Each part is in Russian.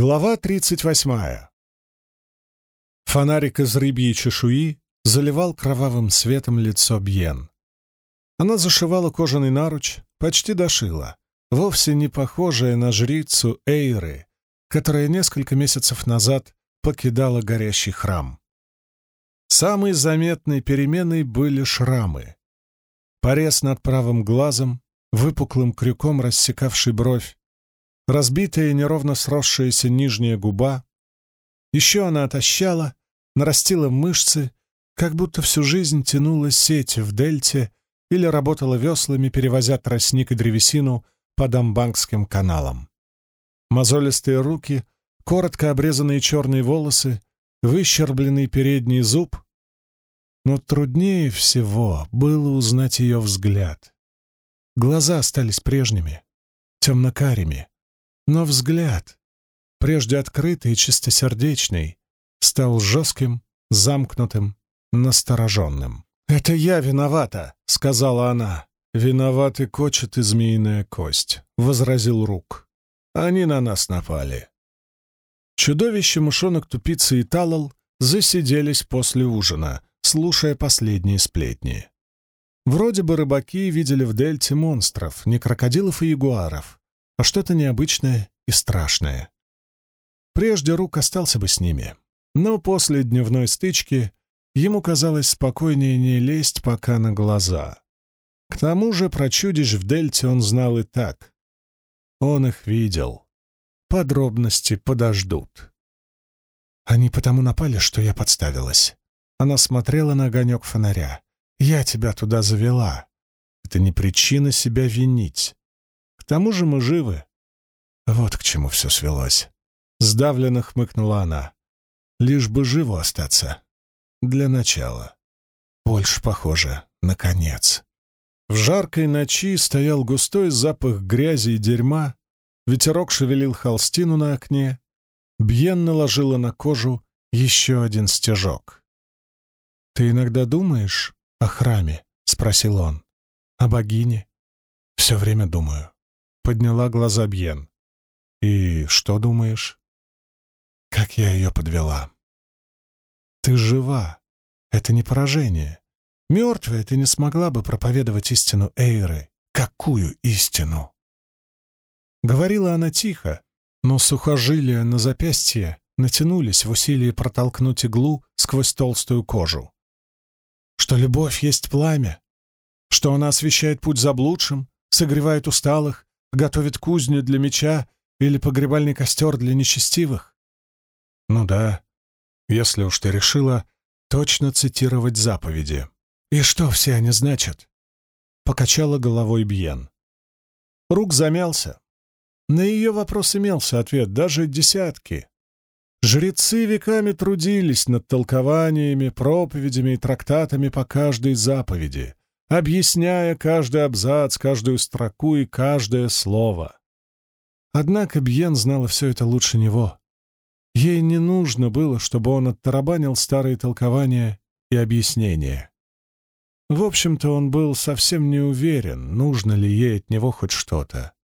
Глава 38. Фонарик из рыбьей чешуи заливал кровавым светом лицо Бьен. Она зашивала кожаный наруч, почти дошила, вовсе не похожая на жрицу Эйры, которая несколько месяцев назад покидала горящий храм. Самой заметной переменой были шрамы. Порез над правым глазом, выпуклым крюком рассекавший бровь, разбитая неровно сросшаяся нижняя губа. Еще она отощала, нарастила мышцы, как будто всю жизнь тянула сеть в дельте или работала веслами, перевозя тростник и древесину по Дамбангским каналам. Мозолистые руки, коротко обрезанные черные волосы, выщербленный передний зуб. Но труднее всего было узнать ее взгляд. Глаза остались прежними, темно-карими, но взгляд, прежде открытый и чистосердечный, стал жестким, замкнутым, настороженным. «Это я виновата», — сказала она. «Виноваты кочет и змеиная кость», — возразил Рук. «Они на нас напали». Чудовище, мышонок, тупица и талал засиделись после ужина, слушая последние сплетни. Вроде бы рыбаки видели в дельте монстров, не крокодилов и ягуаров, а что-то необычное и страшное. Прежде Рук остался бы с ними, но после дневной стычки ему казалось спокойнее не лезть пока на глаза. К тому же про чудищ в Дельте он знал и так. Он их видел. Подробности подождут. Они потому напали, что я подставилась. Она смотрела на огонек фонаря. «Я тебя туда завела. Это не причина себя винить тому же мы живы. Вот к чему все свелось. Сдавленно хмыкнула она. Лишь бы живу остаться. Для начала. Больше похоже на конец. В жаркой ночи стоял густой запах грязи и дерьма, ветерок шевелил холстину на окне, Бьен наложила на кожу еще один стежок. «Ты иногда думаешь о храме?» — спросил он. «О богине?» «Все время думаю подняла глаза Бьен. «И что думаешь?» «Как я ее подвела?» «Ты жива. Это не поражение. Мертвая ты не смогла бы проповедовать истину Эйры. Какую истину?» Говорила она тихо, но сухожилия на запястье натянулись в усилии протолкнуть иглу сквозь толстую кожу. Что любовь есть пламя, что она освещает путь заблудшим, согревает усталых, готовит кузню для меча или погребальный костер для нечестивых? Ну да, если уж ты решила точно цитировать заповеди. И что все они значат? Покачала головой Бьен. Рук замялся. На ее вопрос имелся ответ, даже десятки. Жрецы веками трудились над толкованиями, проповедями и трактатами по каждой заповеди, объясняя каждый абзац, каждую строку и каждое слово. Однако Бьен знала все это лучше него. Ей не нужно было, чтобы он оттарабанил старые толкования и объяснения. В общем-то, он был совсем не уверен, нужно ли ей от него хоть что-то.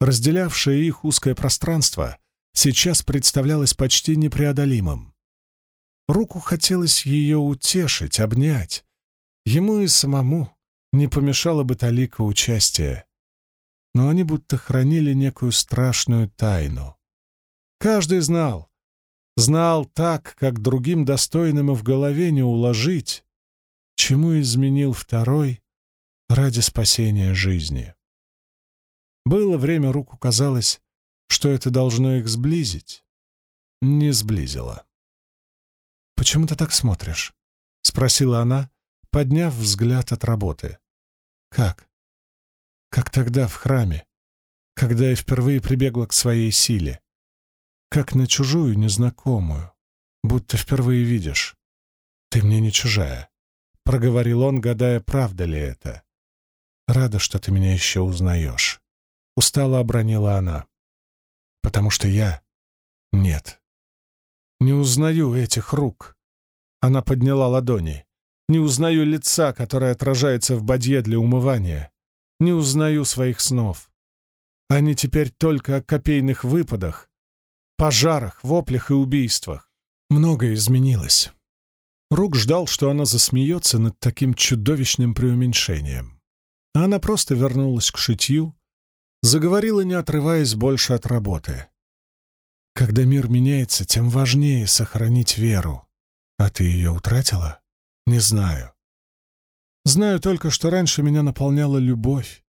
Разделявшее их узкое пространство сейчас представлялось почти непреодолимым. Руку хотелось ее утешить, обнять, Ему и самому не помешало бы талика участия. Но они будто хранили некую страшную тайну. Каждый знал. Знал так, как другим достойным и в голове не уложить, чему изменил второй ради спасения жизни. Было время, руку казалось, что это должно их сблизить. Не сблизило. «Почему ты так смотришь?» — спросила она, подняв взгляд от работы. Как? Как тогда в храме, когда я впервые прибегла к своей силе. Как на чужую незнакомую, будто впервые видишь. Ты мне не чужая, — проговорил он, гадая, правда ли это. Рада, что ты меня еще узнаешь. Устало обронила она. Потому что я... Нет. Не узнаю этих рук. Она подняла ладони. Не узнаю лица, которое отражается в бадье для умывания. Не узнаю своих снов. Они теперь только о копейных выпадах, пожарах, воплях и убийствах. Многое изменилось. Рук ждал, что она засмеется над таким чудовищным преуменьшением. А она просто вернулась к шитью, заговорила, не отрываясь больше от работы. Когда мир меняется, тем важнее сохранить веру. А ты ее утратила? Не знаю. Знаю только, что раньше меня наполняла любовь,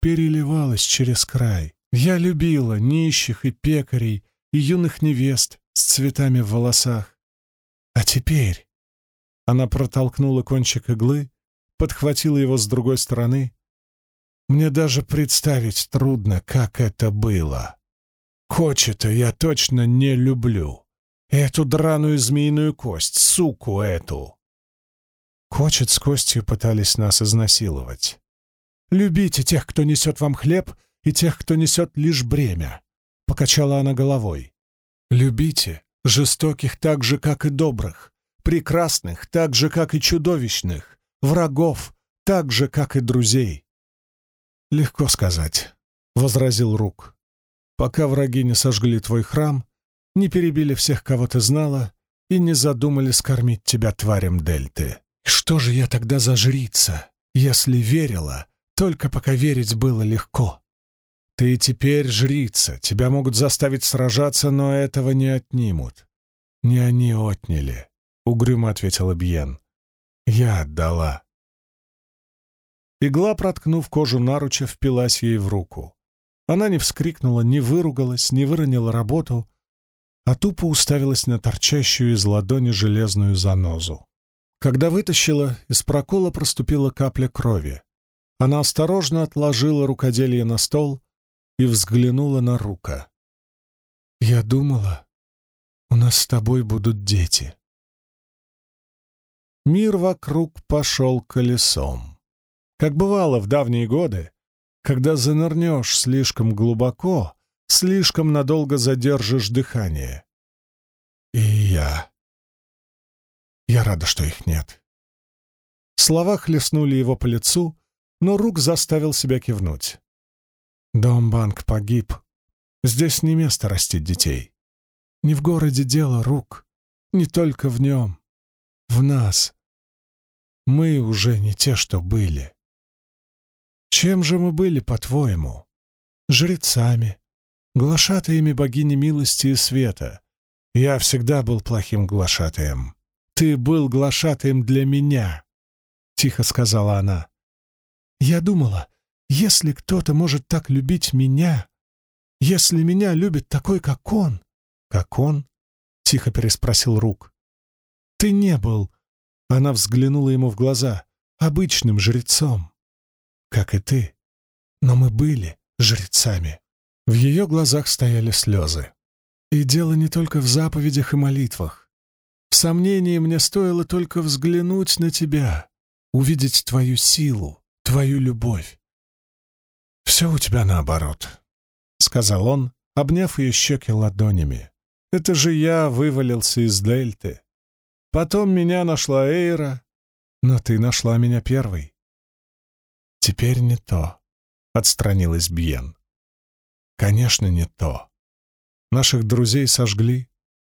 переливалась через край. Я любила нищих и пекарей, и юных невест с цветами в волосах. А теперь... Она протолкнула кончик иглы, подхватила его с другой стороны. Мне даже представить трудно, как это было. Кочета я точно не люблю. Эту драную змеиную кость, суку эту. Кочет с костью пытались нас изнасиловать. Любите тех, кто несет вам хлеб, и тех, кто несет лишь бремя. Покачала она головой. Любите жестоких так же, как и добрых, прекрасных так же, как и чудовищных, врагов так же, как и друзей. Легко сказать, — возразил Рук. Пока враги не сожгли твой храм, не перебили всех, кого ты знала, и не задумали скормить тебя тварям Дельты. Что же я тогда за жрица, если верила, только пока верить было легко? Ты теперь жрица, тебя могут заставить сражаться, но этого не отнимут. Не они отняли, — угрюмо ответила Бьен. Я отдала. Игла, проткнув кожу наруча, впилась ей в руку. Она не вскрикнула, не выругалась, не выронила работу, а тупо уставилась на торчащую из ладони железную занозу. Когда вытащила, из прокола проступила капля крови. Она осторожно отложила рукоделие на стол и взглянула на рука. «Я думала, у нас с тобой будут дети». Мир вокруг пошел колесом. Как бывало в давние годы, когда занырнешь слишком глубоко, слишком надолго задержишь дыхание. И я я рада, что их нет. Слова хлестнули его по лицу, но Рук заставил себя кивнуть. Дом-банк погиб. Здесь не место растить детей. Не в городе дело, Рук. Не только в нем. В нас. Мы уже не те, что были. Чем же мы были, по-твоему? Жрецами, глашатаями богини милости и света. Я всегда был плохим глашатаем. «Ты был глашатаем для меня», — тихо сказала она. «Я думала, если кто-то может так любить меня, если меня любит такой, как он...» «Как он?» — тихо переспросил Рук. «Ты не был...» — она взглянула ему в глаза. «Обычным жрецом, как и ты. Но мы были жрецами». В ее глазах стояли слезы. И дело не только в заповедях и молитвах. В сомнении мне стоило только взглянуть на тебя, увидеть твою силу, твою любовь. «Все у тебя наоборот», — сказал он, обняв ее щеки ладонями. «Это же я вывалился из дельты. Потом меня нашла Эйра, но ты нашла меня первой». «Теперь не то», — отстранилась Бьен. «Конечно, не то. Наших друзей сожгли,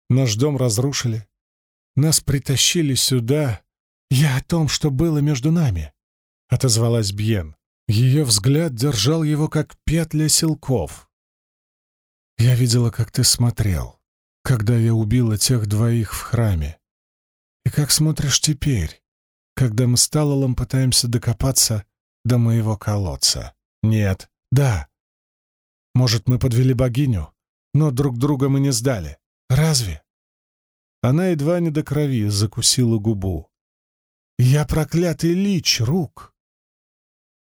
наш дом разрушили, нас притащили сюда. Я о том, что было между нами», — отозвалась Бьен. Ее взгляд держал его, как петля силков. «Я видела, как ты смотрел, когда я убила тех двоих в храме. И как смотришь теперь, когда мы с Талалом пытаемся докопаться до моего колодца. Нет, да. Может, мы подвели богиню, но друг друга мы не сдали. Разве?» Она едва не до крови закусила губу. «Я проклятый лич, рук!»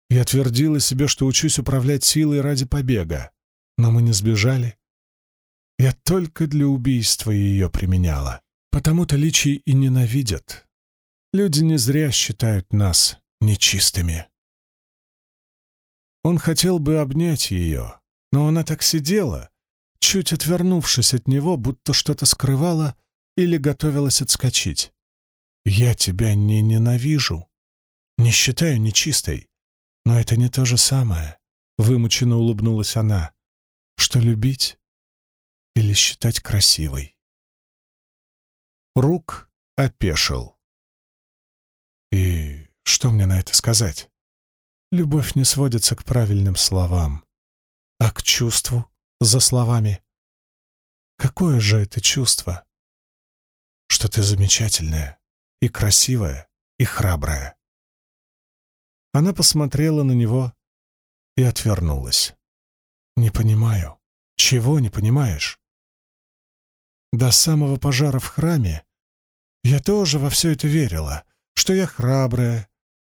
Я твердила себе, что учусь управлять силой ради побега, но мы не сбежали. Я только для убийства ее применяла. Потому-то личи и ненавидят. Люди не зря считают нас нечистыми. Он хотел бы обнять ее, но она так сидела, чуть отвернувшись от него, будто что-то скрывала или готовилась отскочить. «Я тебя не ненавижу, не считаю нечистой, но это не то же самое», — вымученно улыбнулась она, — «что любить или считать красивой. Рук опешил. И что мне на это сказать? Любовь не сводится к правильным словам, а к чувству за словами. Какое же это чувство? Что ты замечательная и красивая и храбрая. Она посмотрела на него и отвернулась. «Не понимаю. Чего не понимаешь?» До самого пожара в храме я тоже во все это верила, что я храбрая,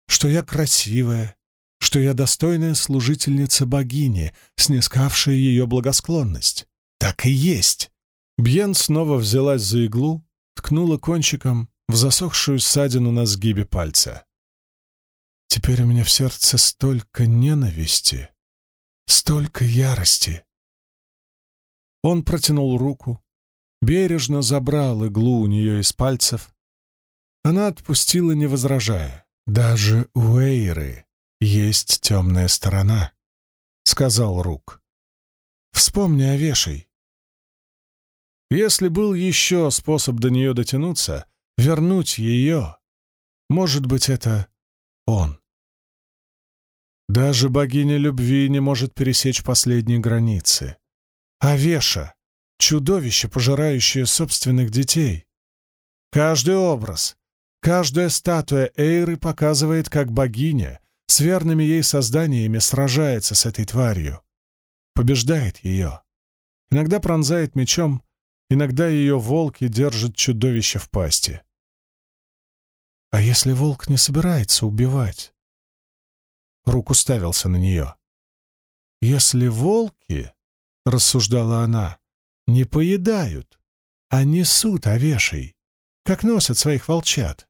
что я красивая, что я достойная служительница богини, снискавшая ее благосклонность. Так и есть. Бьен снова взялась за иглу, ткнула кончиком в засохшую ссадину на сгибе пальца. Теперь у меня в сердце столько ненависти, столько ярости. Он протянул руку, бережно забрал иглу у нее из пальцев. Она отпустила, не возражая. «Даже у Эйры есть темная сторона», — сказал Рук. «Вспомни о Вешей». Если был еще способ до нее дотянуться, вернуть ее, может быть, это он. Даже богиня любви не может пересечь последние границы. А Веша чудовище, пожирающее собственных детей. Каждый образ, каждая статуя Эйры показывает, как богиня с верными ей созданиями сражается с этой тварью, побеждает ее. Иногда пронзает мечом, иногда ее волки держат чудовище в пасти. А если волк не собирается убивать? Рук уставился на нее. Если волки, — рассуждала она, не поедают, а несут овешей, как носят своих волчат.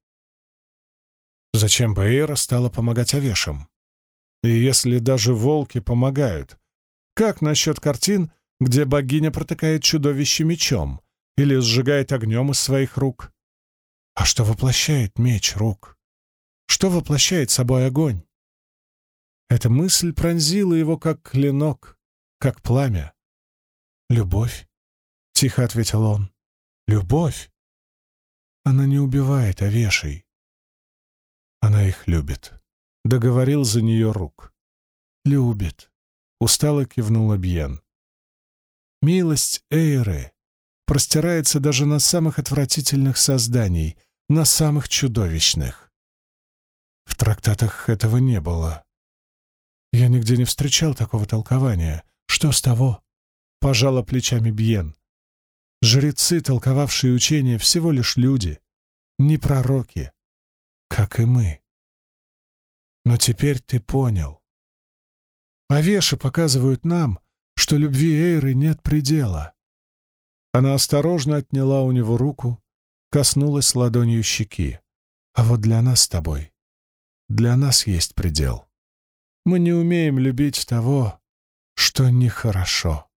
Зачем бы Эйра стала помогать овешам? И если даже волки помогают, как насчет картин, где богиня протыкает чудовище мечом или сжигает огнем из своих рук? А что воплощает меч рук? Что воплощает собой огонь? Эта мысль пронзила его, как клинок, как пламя. Любовь тихо ответил он. «Любовь? Она не убивает, вешай. Она их любит», — договорил за нее рук. «Любит», — устало кивнула Бьен. «Милость Эйры простирается даже на самых отвратительных созданий, на самых чудовищных. В трактатах этого не было. Я нигде не встречал такого толкования. Что с того?» — пожала плечами Бьен. Жрецы, толковавшие учение, всего лишь люди, не пророки, как и мы. Но теперь ты понял. Авеши показывают нам, что любви Эйры нет предела. Она осторожно отняла у него руку, коснулась ладонью щеки. А вот для нас с тобой, для нас есть предел. Мы не умеем любить того, что нехорошо.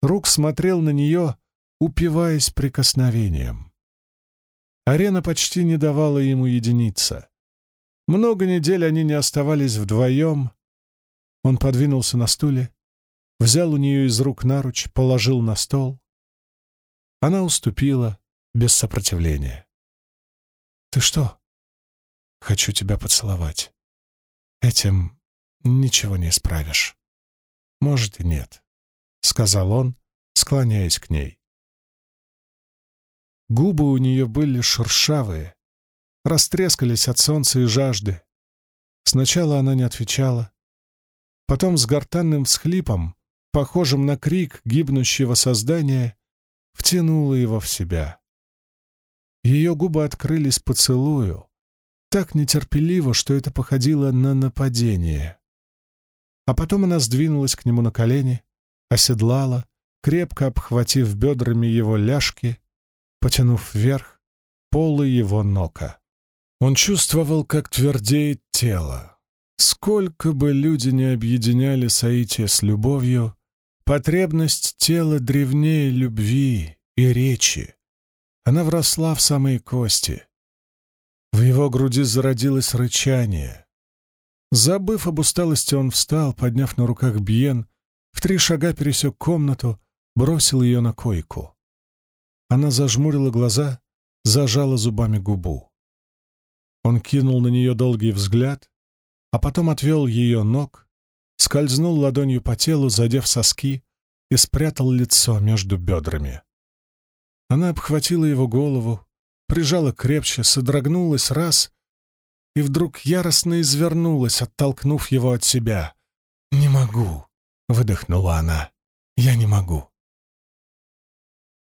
Рук смотрел на нее, упиваясь прикосновением. Арена почти не давала ему единиться. Много недель они не оставались вдвоем. Он подвинулся на стуле, взял у нее из рук наруч, положил на стол. Она уступила без сопротивления. «Ты что?» «Хочу тебя поцеловать. Этим ничего не исправишь. Может и нет». — сказал он, склоняясь к ней. Губы у нее были шершавые, растрескались от солнца и жажды. Сначала она не отвечала, потом с гортанным всхлипом, похожим на крик гибнущего создания, втянула его в себя. Ее губы открылись поцелую, так нетерпеливо, что это походило на нападение. А потом она сдвинулась к нему на колени, оседлала, крепко обхватив бедрами его ляжки, потянув вверх полы его нока. Он чувствовал, как твердеет тело. Сколько бы люди не объединяли соитие с любовью, потребность тела древнее любви и речи. Она вросла в самые кости. В его груди зародилось рычание. Забыв об усталости, он встал, подняв на руках Бьен, в три шага пересек комнату, бросил ее на койку. Она зажмурила глаза, зажала зубами губу. Он кинул на нее долгий взгляд, а потом отвел ее ног, скользнул ладонью по телу, задев соски, и спрятал лицо между бедрами. Она обхватила его голову, прижала крепче, содрогнулась раз и вдруг яростно извернулась, оттолкнув его от себя. «Не могу», — выдохнула она, — «я не могу».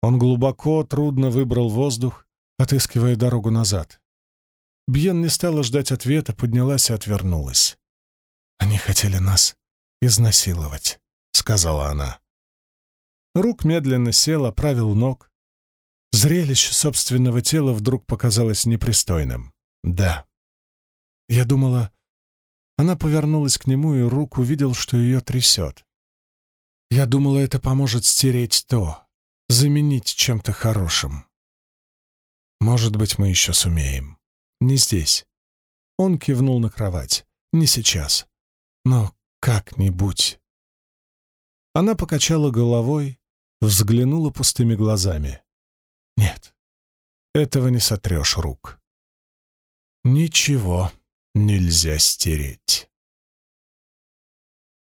Он глубоко, трудно выбрал воздух, отыскивая дорогу назад. Бьен не стала ждать ответа, поднялась и отвернулась. «Они хотели нас изнасиловать», — сказала она. Рук медленно сел, оправил ног. Зрелище собственного тела вдруг показалось непристойным. «Да». Я думала... Она повернулась к нему, и рук увидел, что ее трясет. Я думала, это поможет стереть то, заменить чем-то хорошим. Может быть, мы еще сумеем. Не здесь. Он кивнул на кровать. Не сейчас. Но как-нибудь. Она покачала головой, взглянула пустыми глазами. Нет, этого не сотрешь рук. Ничего нельзя стереть.